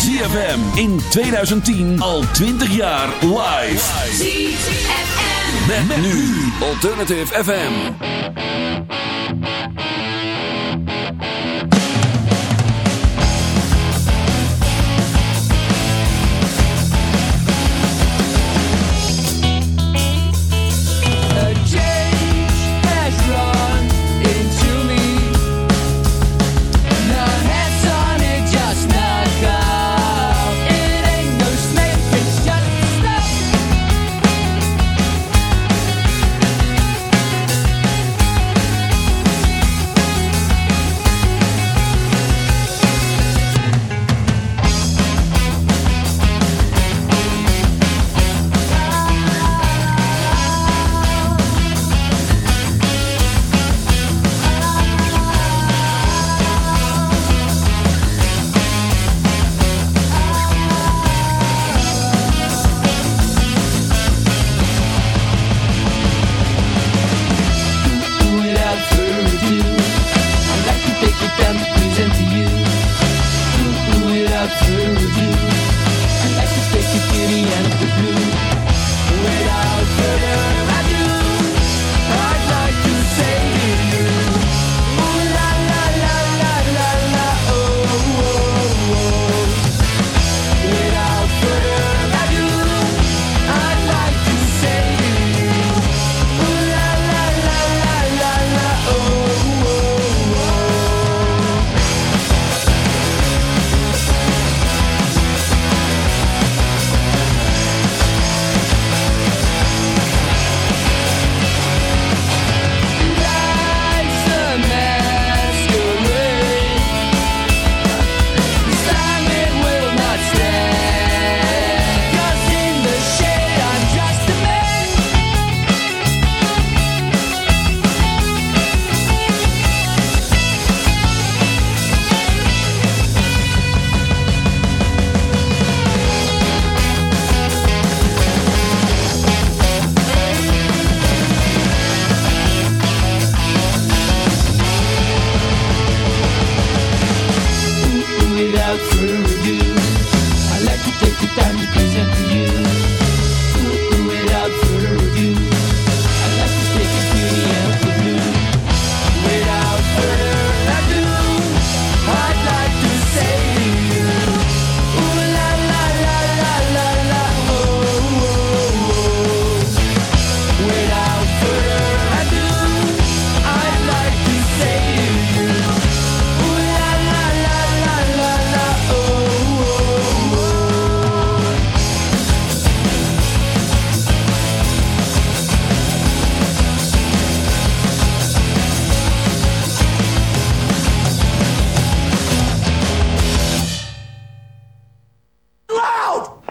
ZFM in 2010 al 20 jaar live. ZFM. Met, nu Alternative FM.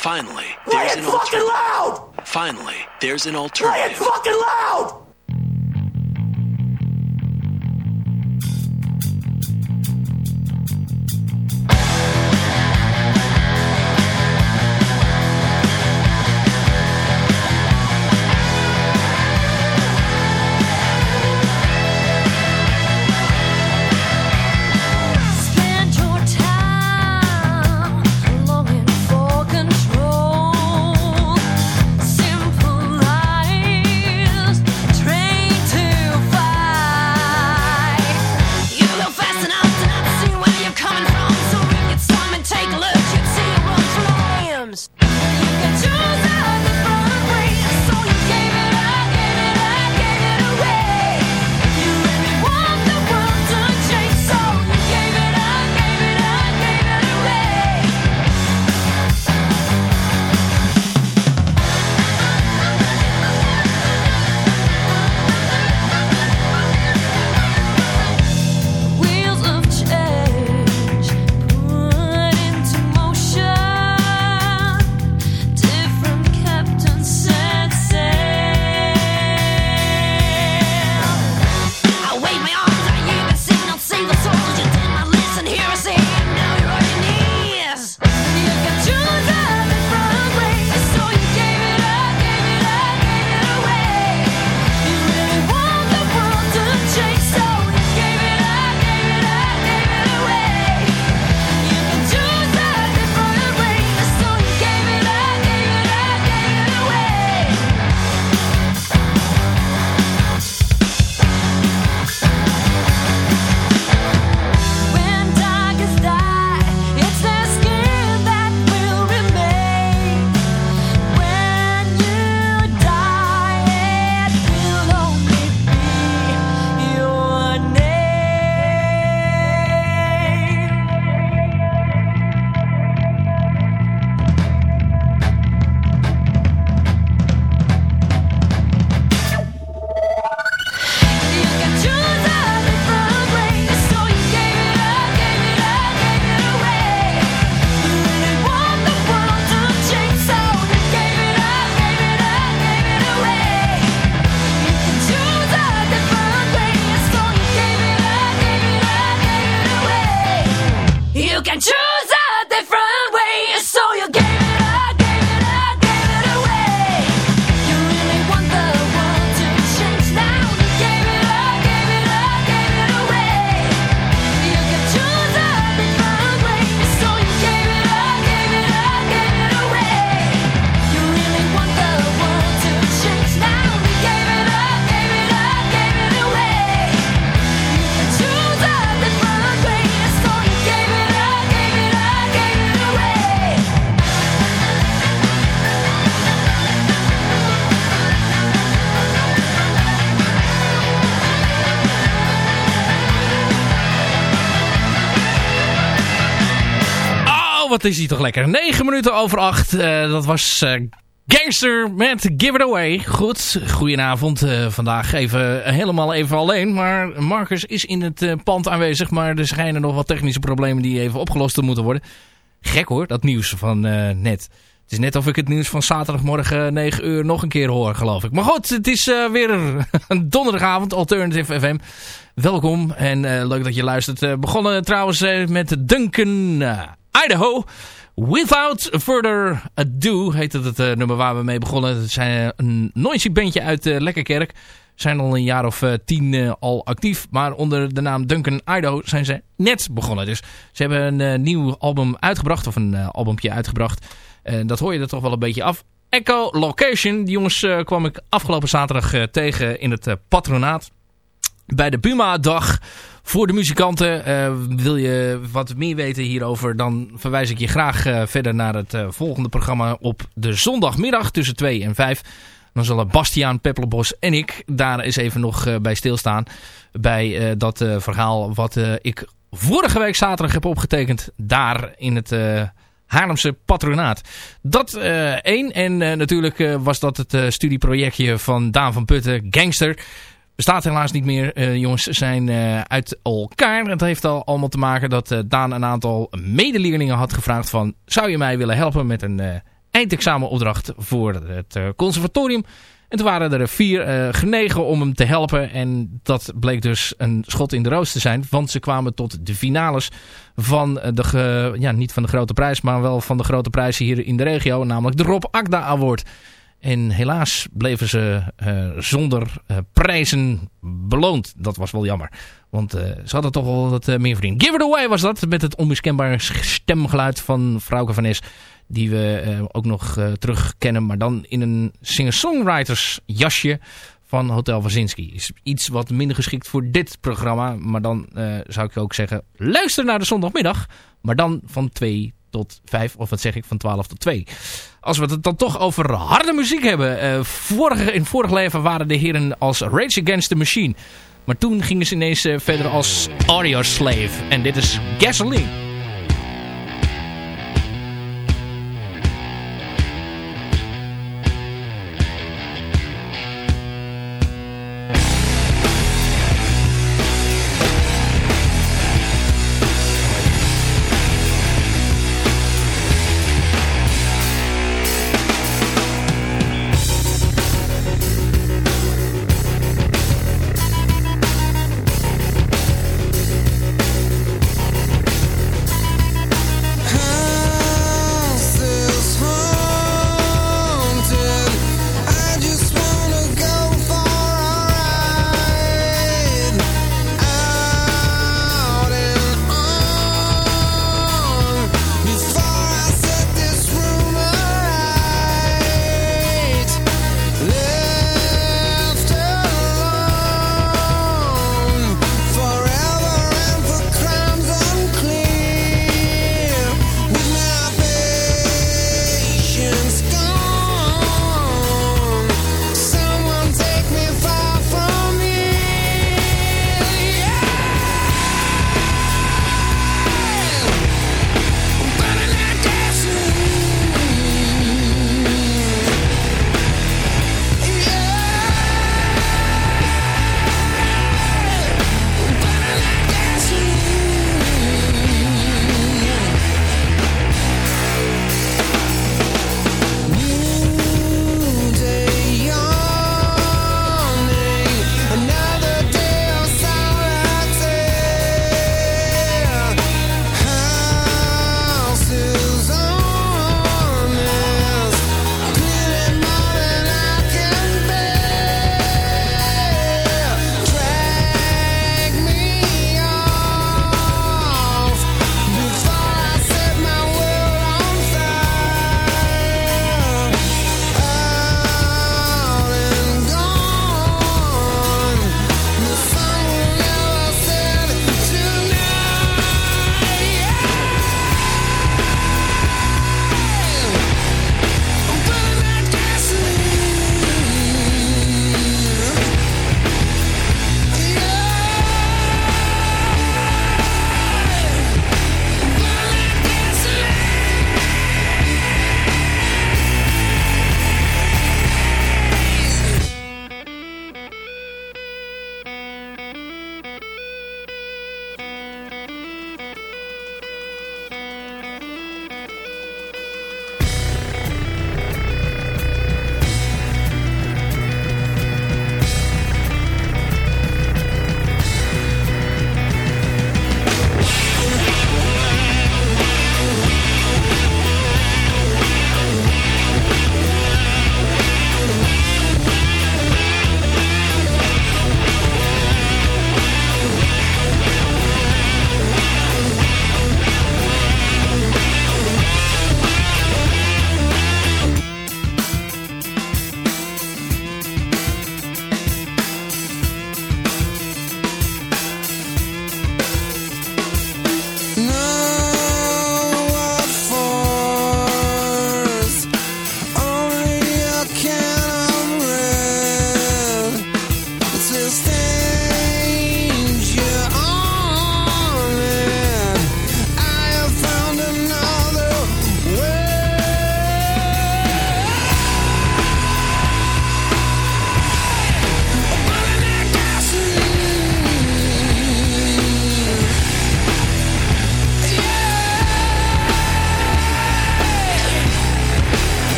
Finally, Play there's an alternative. Finally, there's an alternative. Play it fucking loud! Wat is hij toch lekker. 9 minuten over 8. dat was eh, Gangster met Give It Away. Goed, goedenavond. eh, vandaag even helemaal even alleen. Maar Marcus is in het eh, pand aanwezig. Maar er schijnen nog wat technische problemen die even opgelost moeten worden. Gek hoor, dat nieuws van eh, net. Het is net of ik het nieuws van zaterdagmorgen 9 uur nog een keer hoor, geloof ik. Maar goed, het is eh, weer een donderdagavond, Alternative FM. Welkom en eh, leuk dat je luistert. Eh, begonnen trouwens eh, met Duncan eh, Idaho. Without Further Ado heet het, het eh, nummer waar we mee begonnen. Het zijn eh, een noisy bandje uit eh, Lekkerkerk. Zijn al een jaar of tien al actief. Maar onder de naam Duncan Idaho zijn ze net begonnen. Dus ze hebben een nieuw album uitgebracht. Of een uh, albumpje uitgebracht. Dat hoor je er toch wel een beetje af. Echo Location. Die jongens uh, kwam ik afgelopen zaterdag uh, tegen in het uh, patronaat. Bij de Buma-dag voor de muzikanten. Uh, wil je wat meer weten hierover, dan verwijs ik je graag uh, verder naar het uh, volgende programma op de zondagmiddag tussen 2 en 5. Dan zullen Bastiaan, Peppelenbos en ik daar eens even nog bij stilstaan. Bij dat verhaal wat ik vorige week zaterdag heb opgetekend daar in het Haarlemse patronaat. Dat uh, één. En natuurlijk was dat het studieprojectje van Daan van Putten, Gangster. Bestaat helaas niet meer. Uh, jongens zijn uh, uit elkaar. Het heeft al allemaal te maken dat uh, Daan een aantal medeleerlingen had gevraagd van... zou je mij willen helpen met een eindexamenopdracht voor het eh, conservatorium. En toen waren er vier eh, genegen om hem te helpen. En dat bleek dus een schot in de roos te zijn. Want ze kwamen tot de finales van de, ja, niet van de grote prijs, maar wel van de grote prijzen hier in de regio. Namelijk de Rob Agda Award. En helaas bleven ze eh, zonder eh, prijzen beloond. Dat was wel jammer. Want eh, ze hadden toch wel wat meer verdiend. Give It Away was dat. Met het onmiskenbare stemgeluid van Frauke van Nes. Die we ook nog terug kennen. Maar dan in een singer-songwriters jasje van Hotel Wazinski. Is iets wat minder geschikt voor dit programma. Maar dan zou ik ook zeggen, luister naar de zondagmiddag. Maar dan van 2 tot 5, of wat zeg ik, van 12 tot 2. Als we het dan toch over harde muziek hebben. eh, vorige, in vorig leven waren de heren als Rage Against the Machine. Maar toen gingen ze ineens eh, verder als Audio Slave. En dit is Gasoline. Gasoline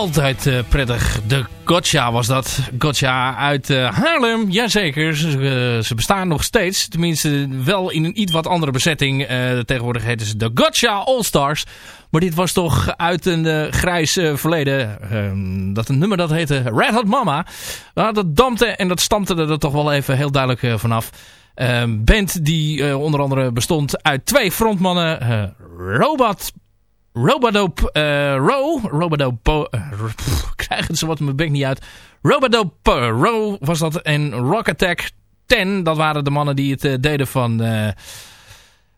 Altijd eh, prettig. De Gotcha was dat. Gotcha uit eh, Haarlem. Jazeker, ze, eh, ze bestaan nog steeds. Tenminste, wel in een iets wat andere bezetting. Tegenwoordig heten ze de Gotcha All-Stars. Maar dit was toch uit een grijs verleden. ehm, dat een nummer dat heette Red Hot Mama. Dat dampte en dat stampte er toch wel even heel duidelijk vanaf. Ehm, band die onder andere bestond uit twee frontmannen. Robot Robodope uh, Row. Robodope... Uh, pff, krijg het zo wat mijn bek niet uit. Robodope uh, Row was dat. En Rock Attack 10. Dat waren de mannen die het uh, deden van,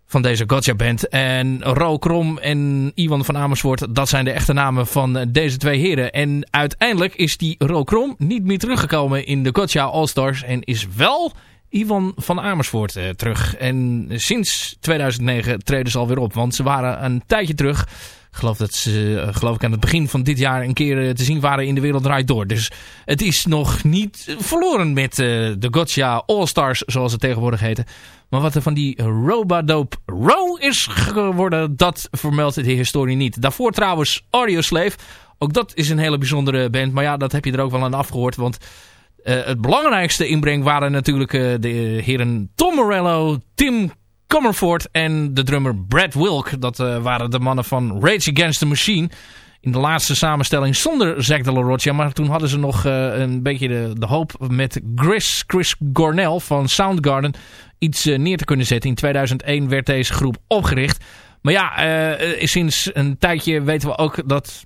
van deze Gotcha band. En Ro Krom en Iwan van Amersfoort. Dat zijn de echte namen van deze twee heren. En uiteindelijk is die Ro Krom niet meer teruggekomen in de Gotcha All-Stars. En is wel... Ivan van Amersfoort uh, terug. En sinds 2009 treden ze alweer op. Want ze waren een tijdje terug. Geloof dat ze uh, geloof ik aan het begin van dit jaar een keer uh, te zien waren in de wereld draait door. Dus het is nog niet verloren met de Gotcha All-Stars zoals het tegenwoordig heette. Maar wat er van die Robadope Row is geworden, dat vermeldt de historie niet. Daarvoor trouwens Audioslave. Ook dat is een hele bijzondere band. Maar ja, dat heb je er ook wel aan afgehoord. Want uh, het belangrijkste inbreng waren natuurlijk uh, de heren Tom Morello, Tim Comerford en de drummer Brad Wilk. Dat uh, waren de mannen van Rage Against the Machine. In de laatste samenstelling zonder Zack de la Rocha. Maar toen hadden ze nog een beetje de, de, hoop met Chris, Chris Gornell van Soundgarden iets neer te kunnen zetten. In 2001 werd deze groep opgericht. Maar ja, sinds een tijdje weten we ook dat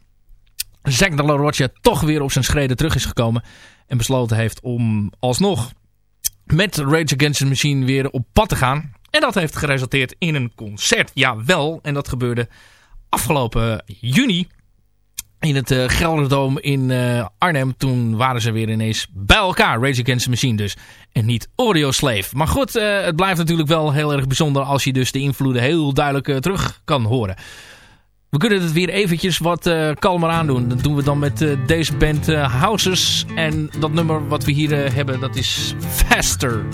Zack de la Rocha toch weer op zijn schreden terug is gekomen. En besloten heeft om alsnog met Rage Against the Machine weer op pad te gaan. En dat heeft geresulteerd in een concert. Jawel, en dat gebeurde afgelopen juni in het uh, Gelderdoom in uh, Arnhem. Toen waren ze weer ineens bij elkaar. Rage Against the Machine dus. En niet Audio Slave. Maar goed, uh, het blijft natuurlijk wel heel erg bijzonder als je dus de invloeden heel duidelijk terug kan horen. We kunnen het weer eventjes wat uh, kalmer aandoen. Dat doen we dan met uh, deze band uh, Houses. En dat nummer wat we hier hebben, dat is Faster.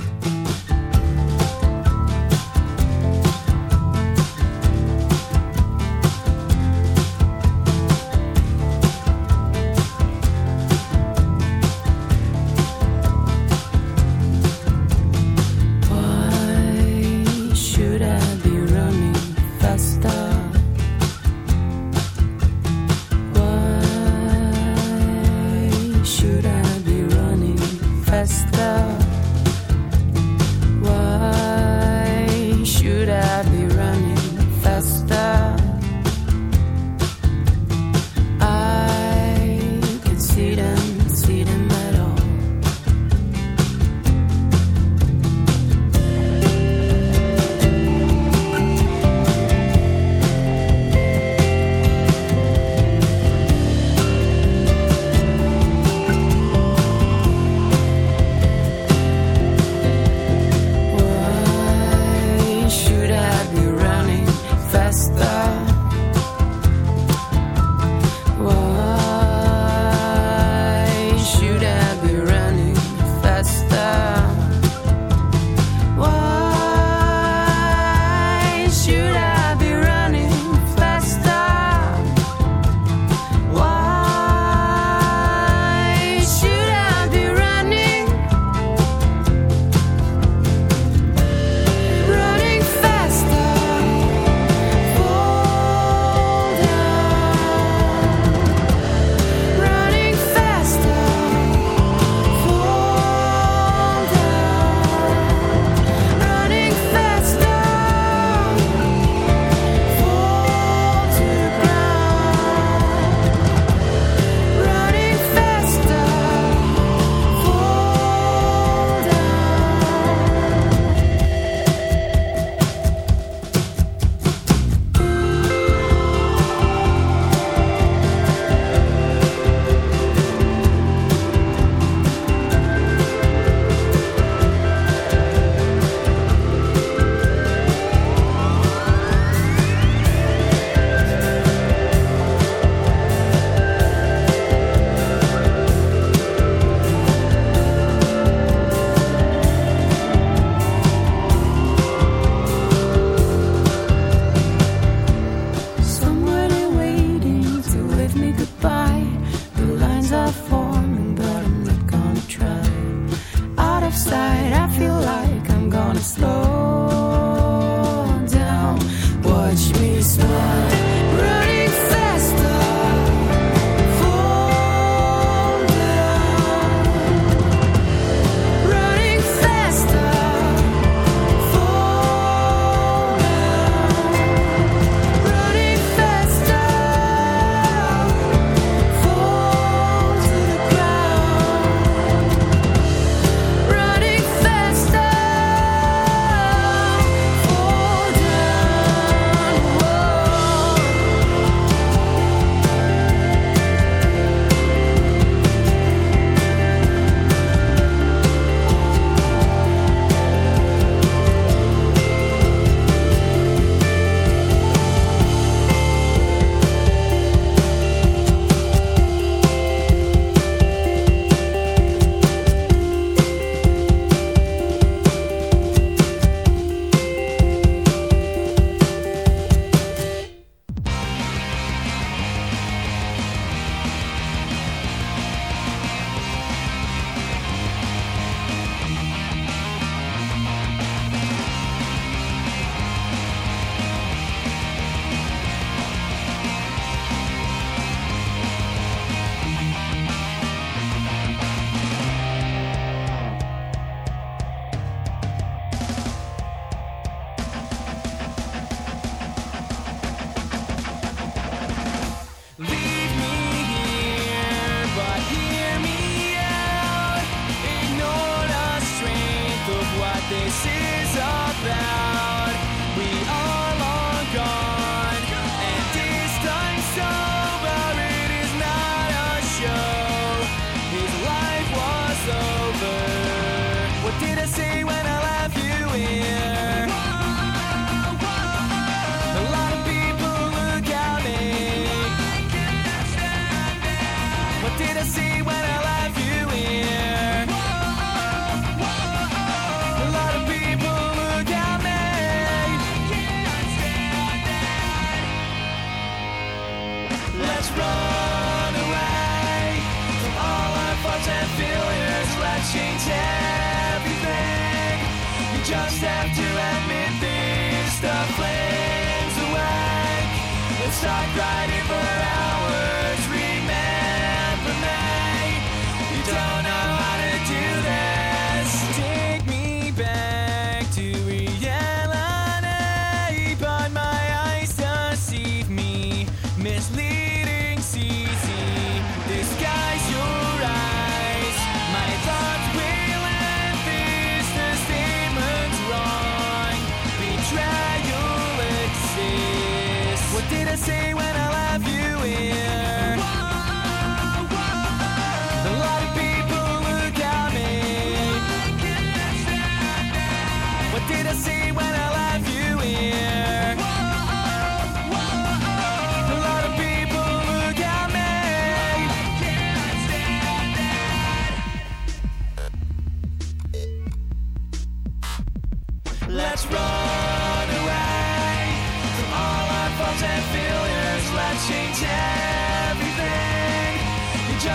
this is about.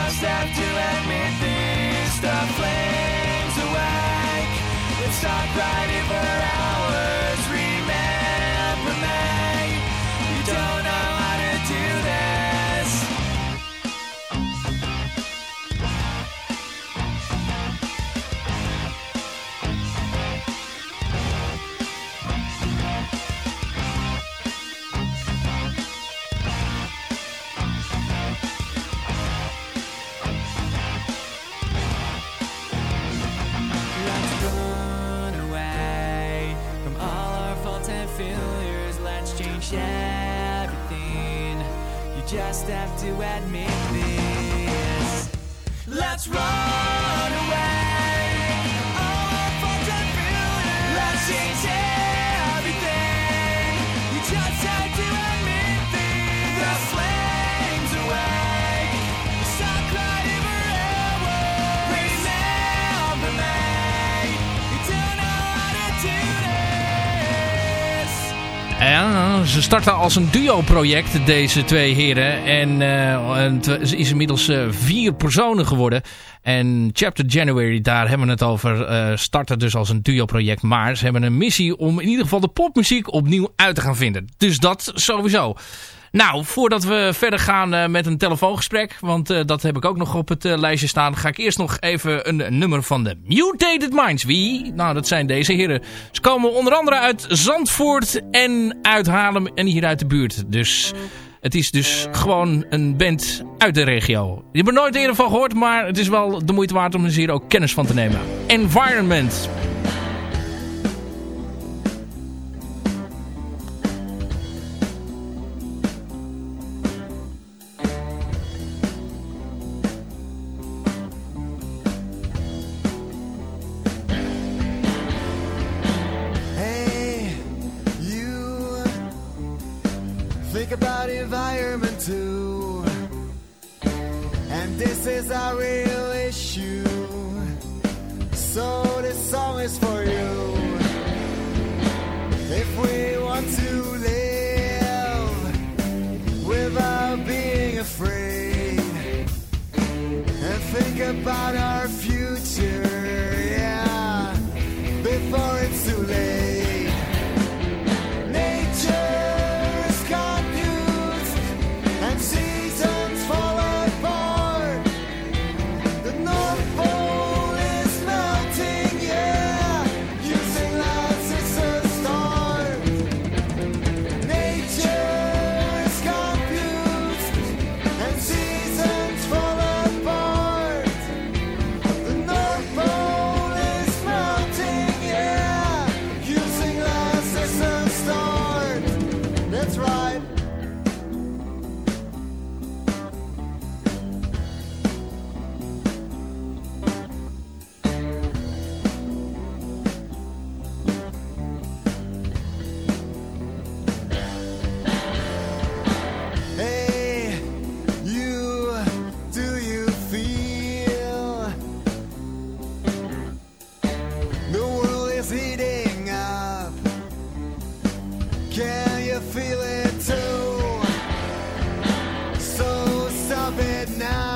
Just have to admit this. The flames awake. Let's talk right starten als een duo-project, deze twee heren. En eh, het is inmiddels eh, vier personen geworden. En Chapter January, daar hebben we het over, eh starten dus als een duo-project. Maar ze hebben een missie om in ieder geval de popmuziek opnieuw uit te gaan vinden. Dus dat sowieso. Nou, voordat we verder gaan eh, met een telefoongesprek, want eh, dat heb ik ook nog op het eh, lijstje staan, ga ik eerst nog even een nummer van de Mutated Minds. Wie? Nou, dat zijn deze heren. Ze komen onder andere uit Zandvoort en uit Haarlem en hier uit de buurt. Dus het is dus gewoon een band uit de regio. Je hebt er nooit eerder van gehoord, maar het is wel de moeite waard om er hier ook kennis van te nemen. Environment. Sorry. head now.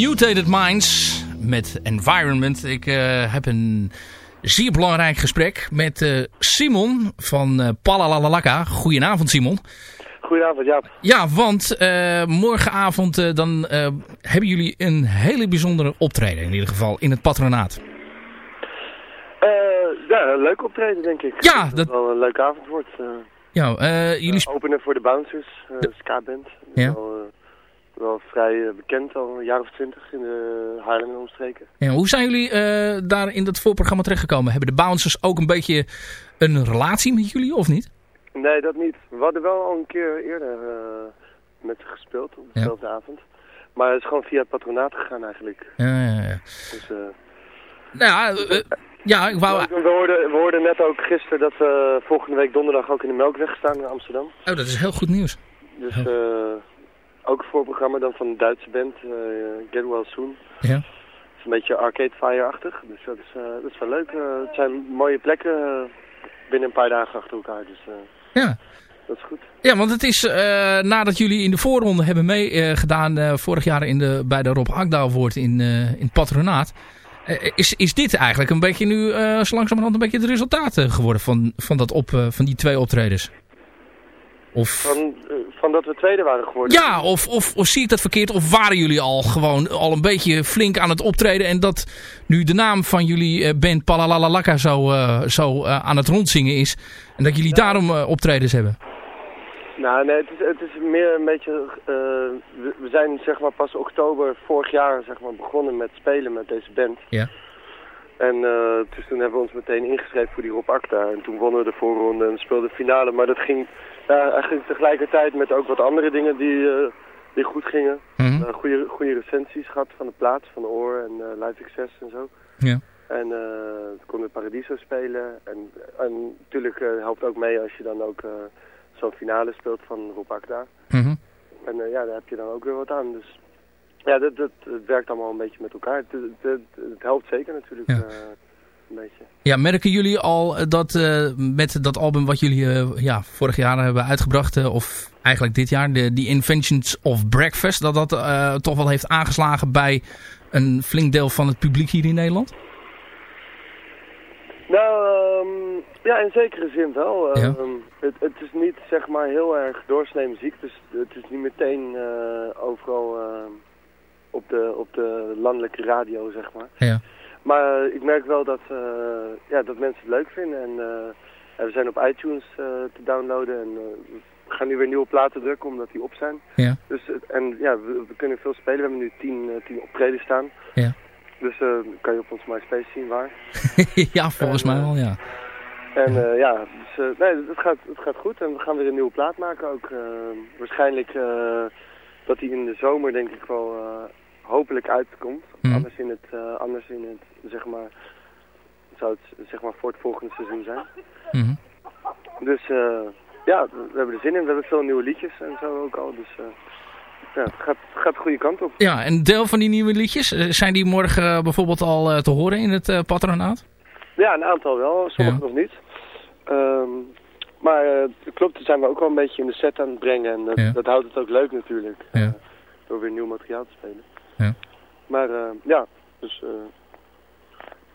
Mutated Minds met Environment. Ik eh, heb een zeer belangrijk gesprek met eh, Simon van uh, Palalalaka. Goedenavond Simon. Goedenavond, Jaap. Ja, want morgenavond dan hebben jullie een hele bijzondere optreden in ieder geval in het patronaat. Ja, een leuk optreden, denk ik. Ja, dat dat- het wel een leuke avond wordt. Ja, jullie... openen voor de Bouncers, ska-band. Dat is Ja. Wel, wel vrij eh, bekend, al een jaar of twintig in de Haarlem en omstreken. Ja, hoe zijn jullie eh, daar in dat voorprogramma terechtgekomen? Hebben de bouncers ook een beetje een relatie met jullie of niet? Nee, dat niet. We hadden wel al een keer eerder eh, met ze gespeeld, op dezelfde avond. Maar het is gewoon via het patronaat gegaan eigenlijk. Ja, ja, ja. Dus, eh, Nou ja, ja, ik wou... we, hoorden, we hoorden net ook gisteren dat we volgende week donderdag ook in de Melkweg staan in Amsterdam. Oh, dat is heel goed nieuws. Dus eh, ook een voorprogramma dan van een Duitse band, eh, Get Well Soon. Ja. Het is een beetje Arcade Fire-achtig, dus dat is, eh, dat is wel leuk. Eh, het zijn mooie plekken binnen een paar dagen achter elkaar, dus Ja. dat is goed. Ja, want het is eh, nadat jullie in de voorronde hebben meegedaan vorig jaar in de, bij de Rob Akda in, in het patronaat. is, is dit eigenlijk een beetje nu zo langzamerhand een beetje het resultaat geworden van, van, dat op, van die twee optredens? Of, Van, eh, van dat we tweede waren geworden. ja, of, of, of zie ik dat verkeerd? Of waren jullie al gewoon al een beetje flink aan het optreden en dat nu de naam van jullie eh, band Palalalaka zo, eh, zo aan het rondzingen is en dat jullie daarom optredens hebben? Nou, nee, het is, het is meer een beetje... we, we zijn zeg maar pas oktober vorig jaar zeg maar, begonnen met spelen met deze band. Ja. En dus toen hebben we ons meteen ingeschreven voor die Rob Acta. En toen wonnen we de voorronde en speelden de finale. Maar dat ging ja, eigenlijk tegelijkertijd met ook wat andere dingen die, eh, die goed gingen. Mhm. Eh, goede, goede recensies gehad van de plaats, van de oor en eh, Live Access en zo. Ja. En eh toen konden we Paradiso spelen. En, en natuurlijk eh, helpt ook mee als je dan ook zo'n finale speelt van Rob Akda. Mhm. En ja, daar heb je dan ook weer wat aan. Dus ja, dat, dat, werkt allemaal een beetje met elkaar. Het, het, het, het helpt zeker natuurlijk Ja. Eh, een beetje. Ja, merken jullie al dat eh, met dat album wat jullie eh, ja, vorig jaar hebben uitgebracht, eh, of eigenlijk dit jaar, de The Inventions of Breakfast, dat dat eh, toch wel heeft aangeslagen bij een flink deel van het publiek hier in Nederland? Nou, ehm, ja, in zekere zin wel. Ja. Ehm, het, het is niet zeg maar heel erg doorsnee muziek, dus het is niet meteen eh, overal op, de, op de landelijke radio, zeg maar. Ja. Maar eh, ik merk wel dat, eh, ja, dat mensen het leuk vinden en eh, ja, we zijn op iTunes te downloaden en we gaan nu weer nieuwe platen drukken omdat die op zijn. Ja. Dus, en ja, we, we kunnen veel spelen. We hebben nu tien, tien optreden staan. Ja. Dus kan je op ons MySpace zien waar. ja, volgens En, mij wel, ja. En ja, dus, nee, het gaat, het gaat goed en we gaan weer een nieuwe plaat maken ook. waarschijnlijk dat die in de zomer denk ik wel hopelijk uitkomt. Mhm. Anders in het, eh, anders in het, zeg maar, zou het zeg maar voor het volgende seizoen zijn. Mhm. Dus eh, ja, we hebben er zin in. We hebben veel nieuwe liedjes en zo ook al. Dus eh, ja, het gaat, gaat de goede kant op. Ja, en deel van die nieuwe liedjes, zijn die morgen bijvoorbeeld al te horen in het patronaat? Ja, een aantal wel, sommige Ja. nog niet. Ehm, maar het klopt, daar zijn we ook wel een beetje in de set aan het brengen. En dat, Ja. dat houdt het ook leuk natuurlijk. Ja. door weer nieuw materiaal te spelen. Ja. Maar eh, ja, dus... eh,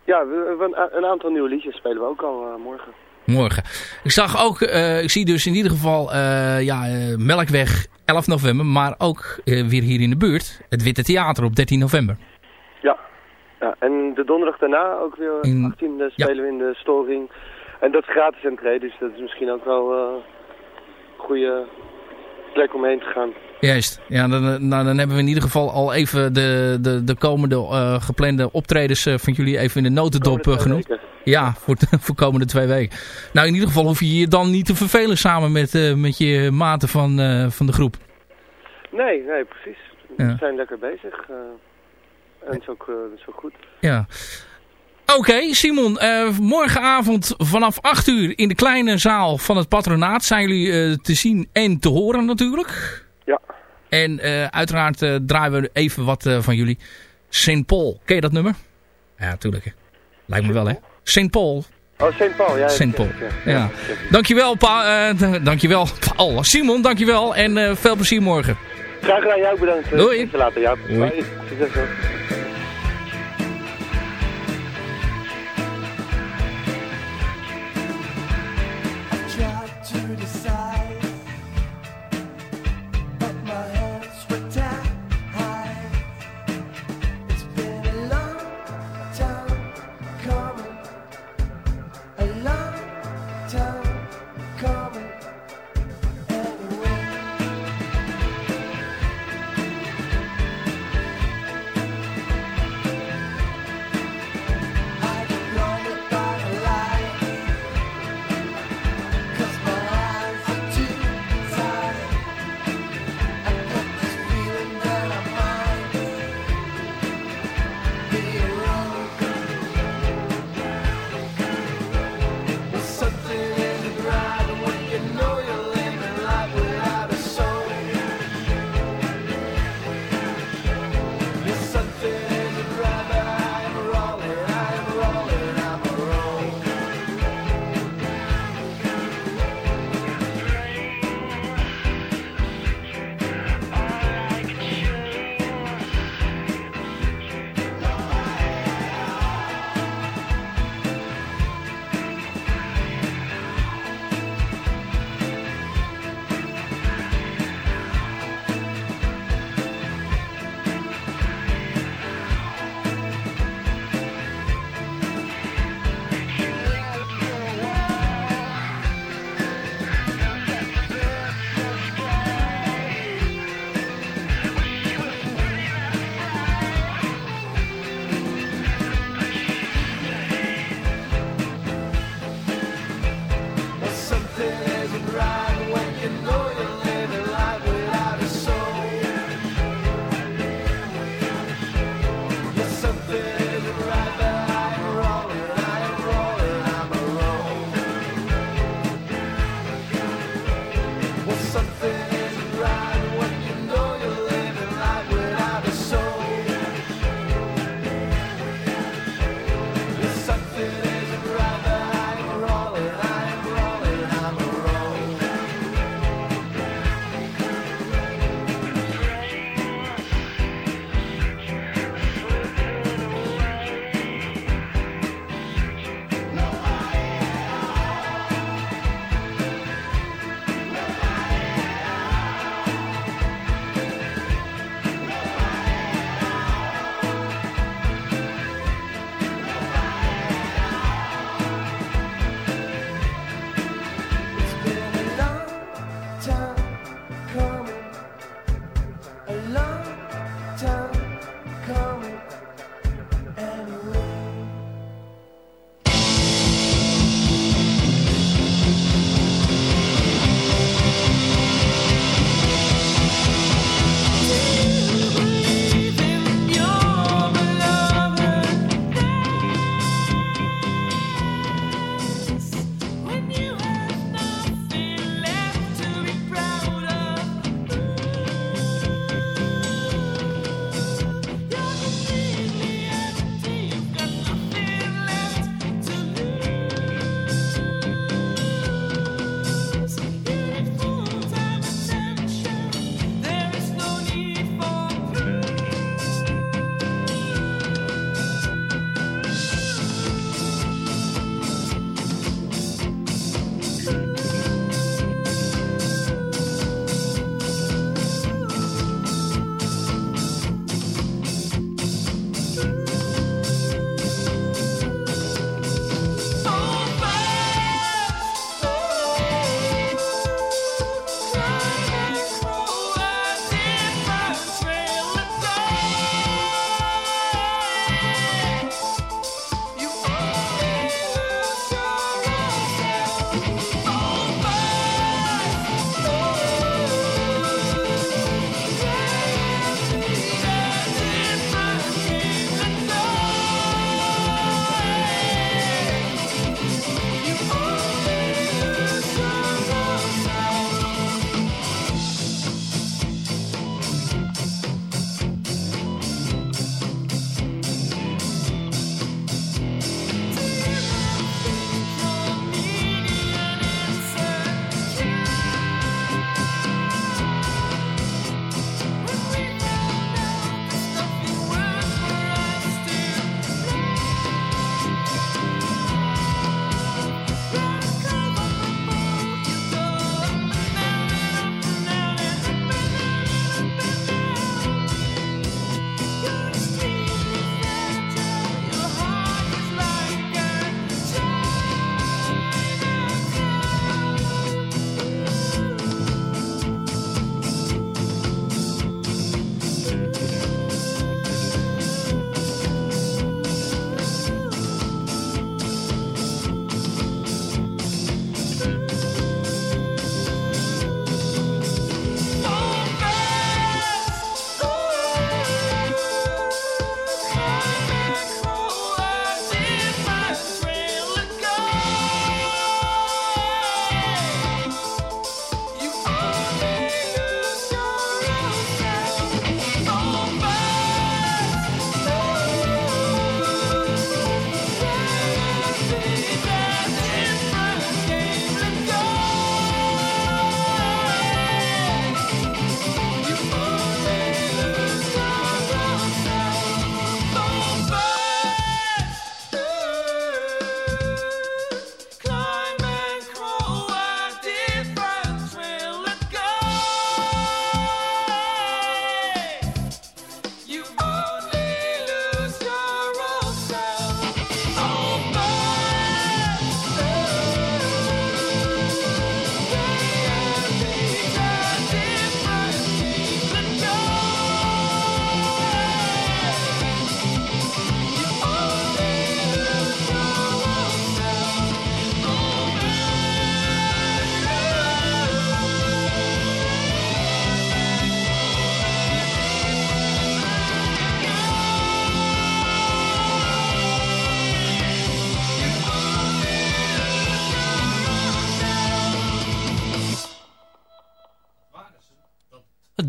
ja, we, een, aantal nieuwe liedjes spelen we ook al eh, morgen. Morgen. Ik zag ook, ik zie dus in ieder geval ja, Melkweg 11 november, maar ook weer hier in de buurt, het Witte Theater op 13 november. Ja. ja, en de donderdag daarna ook weer, In- 18 e spelen we in de Storing. En dat is gratis entree, dus dat is misschien ook wel een goede plek om heen te gaan. Juist. Ja, dan, eh, nou, dan hebben we in ieder geval al even de, de, de komende eh, geplande optredens eh, van jullie even in de notendop genoemd. weken. Ja, voor, voor komende twee weken. Nou, in ieder geval hoef je je dan niet te vervelen samen met, met je maten van, van de groep. Nee, nee, precies. Ja. We zijn lekker bezig. en het is ook, dat is ook goed. Ja. Oké, Simon. morgenavond vanaf 8 uur in de kleine zaal van het patronaat zijn jullie te zien en te horen natuurlijk. Ja. En eh, uiteraard eh, draaien we even wat eh, van jullie. St. Paul. Ken je dat nummer? Ja, natuurlijk. hè. Lijkt me wel, hè? St. Paul. Oh, St. Paul, ja. St. Paul. Ja. Ja. Dankjewel, pa, dankjewel, Paul. Simon, dankjewel. En veel plezier morgen. Graag gedaan, jou bedankt. Doei. Later, ja. Doei. Bye. Succes hoor.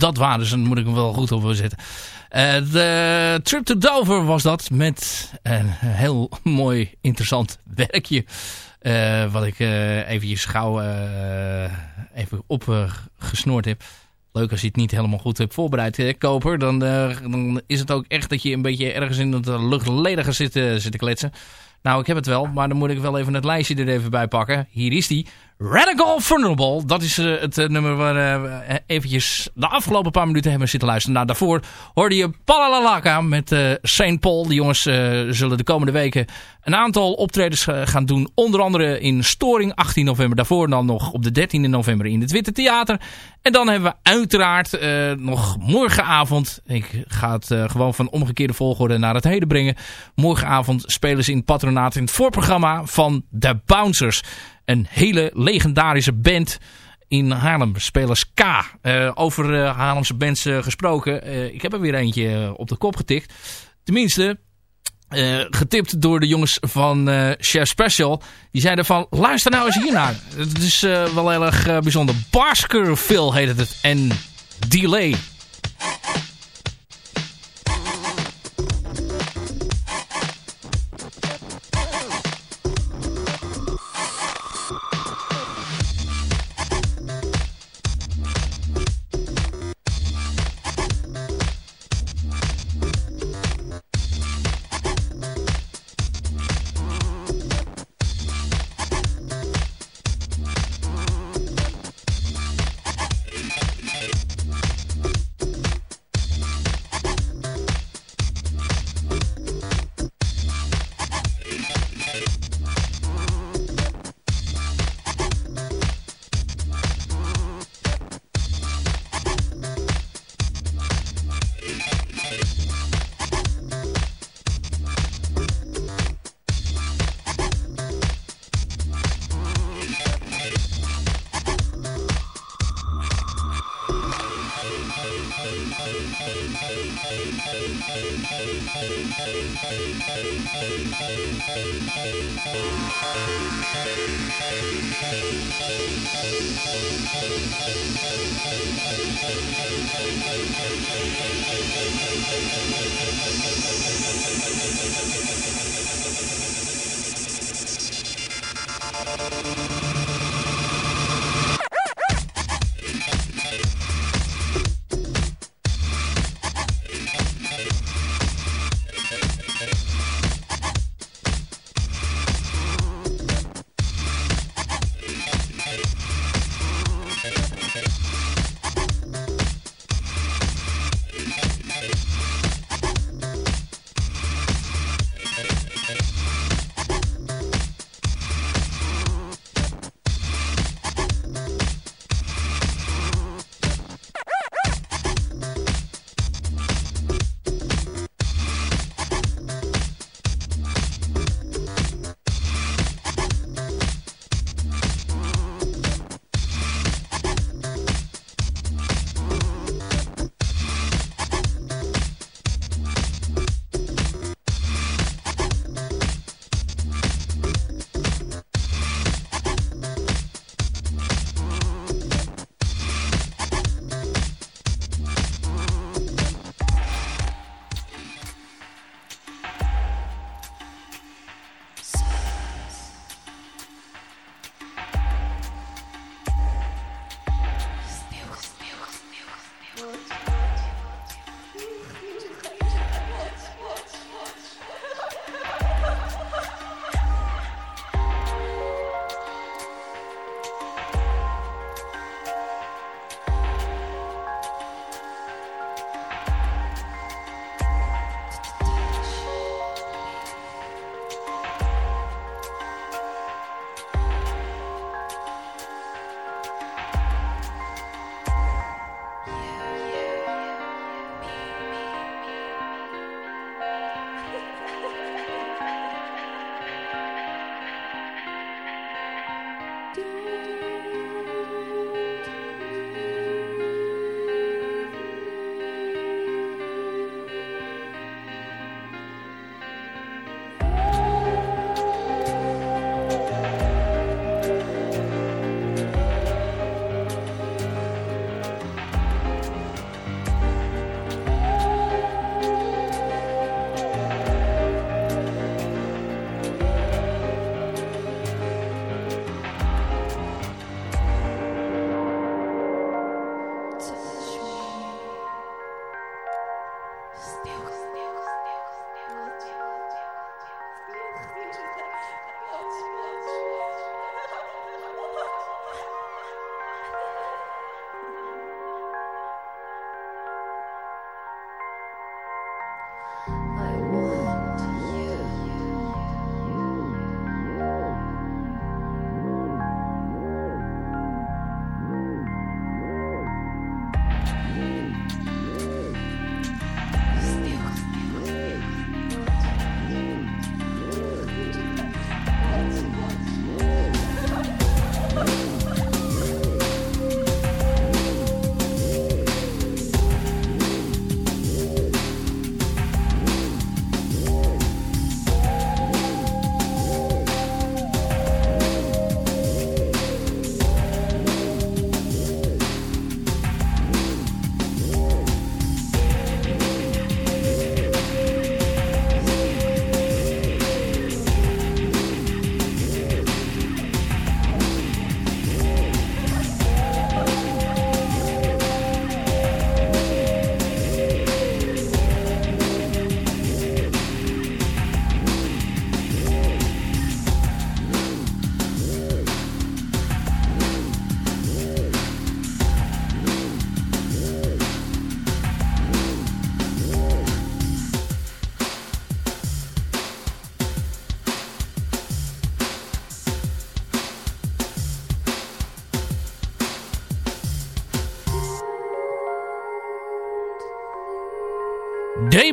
Dat waren ze, dan moet ik hem wel goed op zetten. Eh, de Trip to Dover was dat met een heel mooi, interessant werkje. eh, wat ik eh eventjes gauw even opgesnoord heb. Leuk als je het niet helemaal goed hebt voorbereid, eh, koper. Dan, dan is het ook echt dat je een beetje ergens in het luchtledige zit te kletsen. Nou, ik heb het wel, maar dan moet ik wel even het lijstje er even bij pakken. Hier is die. Radical Vulnerable. Dat is eh, het eh, nummer waar eh, we eventjes de afgelopen paar minuten hebben zitten luisteren. Nou, daarvoor hoorde je Palalalaka met St. Paul. Die jongens zullen de komende weken een aantal optredens gaan doen. Onder andere in Storing 18 november. Daarvoor dan nog op de 13e november in het Witte Theater. En dan hebben we uiteraard nog morgenavond. Ik ga het gewoon van omgekeerde volgorde naar het heden brengen. Morgenavond spelen ze in patronaat in het voorprogramma van The Bouncers. Een hele legendarische band in Haarlem. Spelers K. Eh, over eh, Haarlemse bands eh, gesproken. Ik heb er weer eentje op de kop getikt. Tenminste, getipt door de jongens van Chef Special. Die zeiden van, luister nou eens hiernaar. Het is wel heel erg bijzonder. Baskerville heet het. En Delay. Thank you.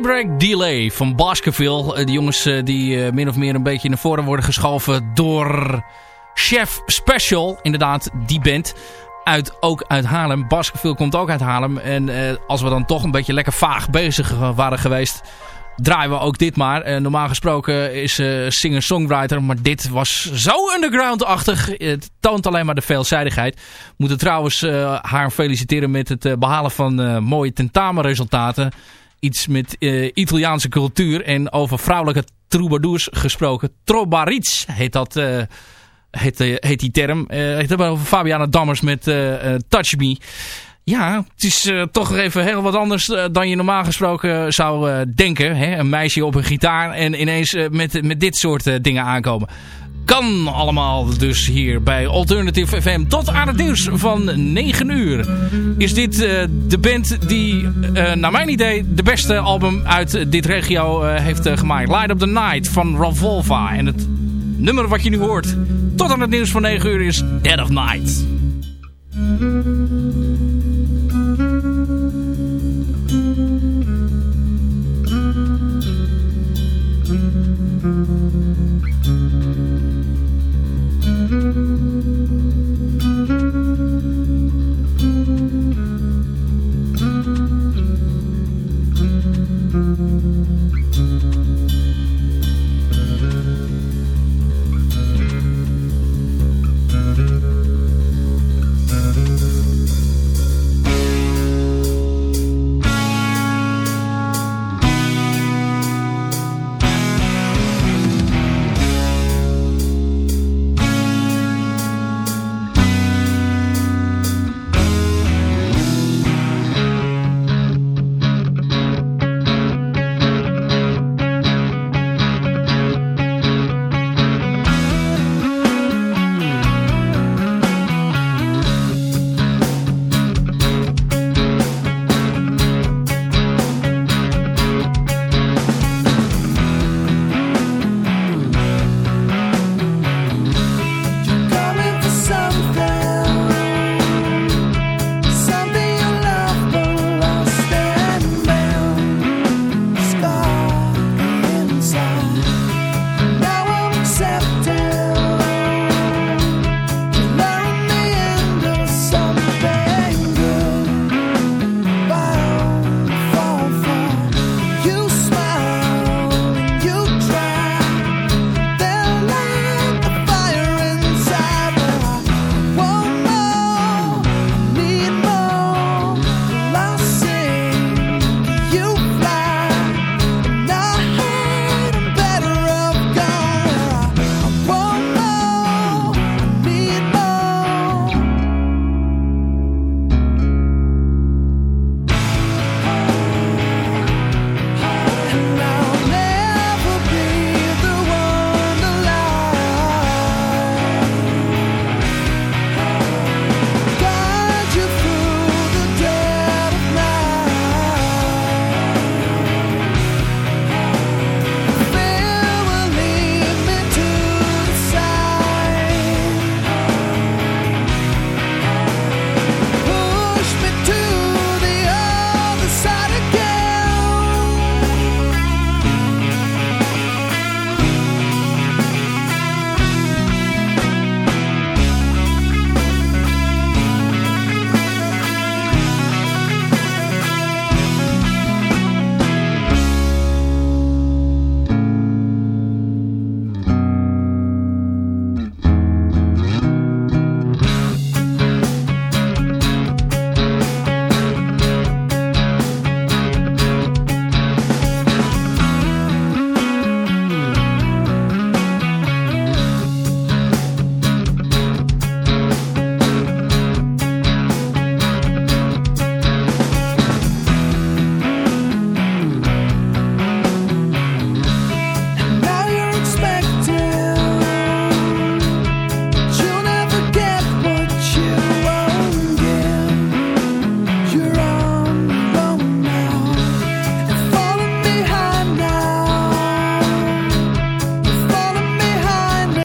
Daybreak Delay van Baskerville. Eh, de jongens eh, die eh, min of meer een beetje naar voren worden geschoven door Chef Special. Inderdaad, die band. Uit, ook uit Haarlem. Baskerville komt ook uit Haarlem. En als we dan toch een beetje lekker vaag bezig waren geweest... draaien we ook dit maar. Normaal gesproken is eh, singer-songwriter. Maar dit was zo underground-achtig. Het toont alleen maar de veelzijdigheid. Moeten trouwens haar feliciteren met het eh, behalen van mooie tentamenresultaten. Iets met eh, Italiaanse cultuur. En over vrouwelijke troubadours gesproken. Trobarits heet dat... eh, heet, eh, heet die term. Eh ik heb het over Fabiana Dammers met Touch Me. Ja, het is toch even heel wat anders dan je normaal gesproken zou denken. Hè? Een meisje op een gitaar en ineens met, met dit soort dingen aankomen. Kan allemaal dus hier bij Alternative FM tot aan het nieuws van 9 uur. Is dit eh, de band die eh, naar mijn idee de beste album uit dit regio eh, heeft gemaakt. Light Up The Night van Revolva. En het nummer wat je nu hoort tot aan het nieuws van 9 uur is Dead of Night.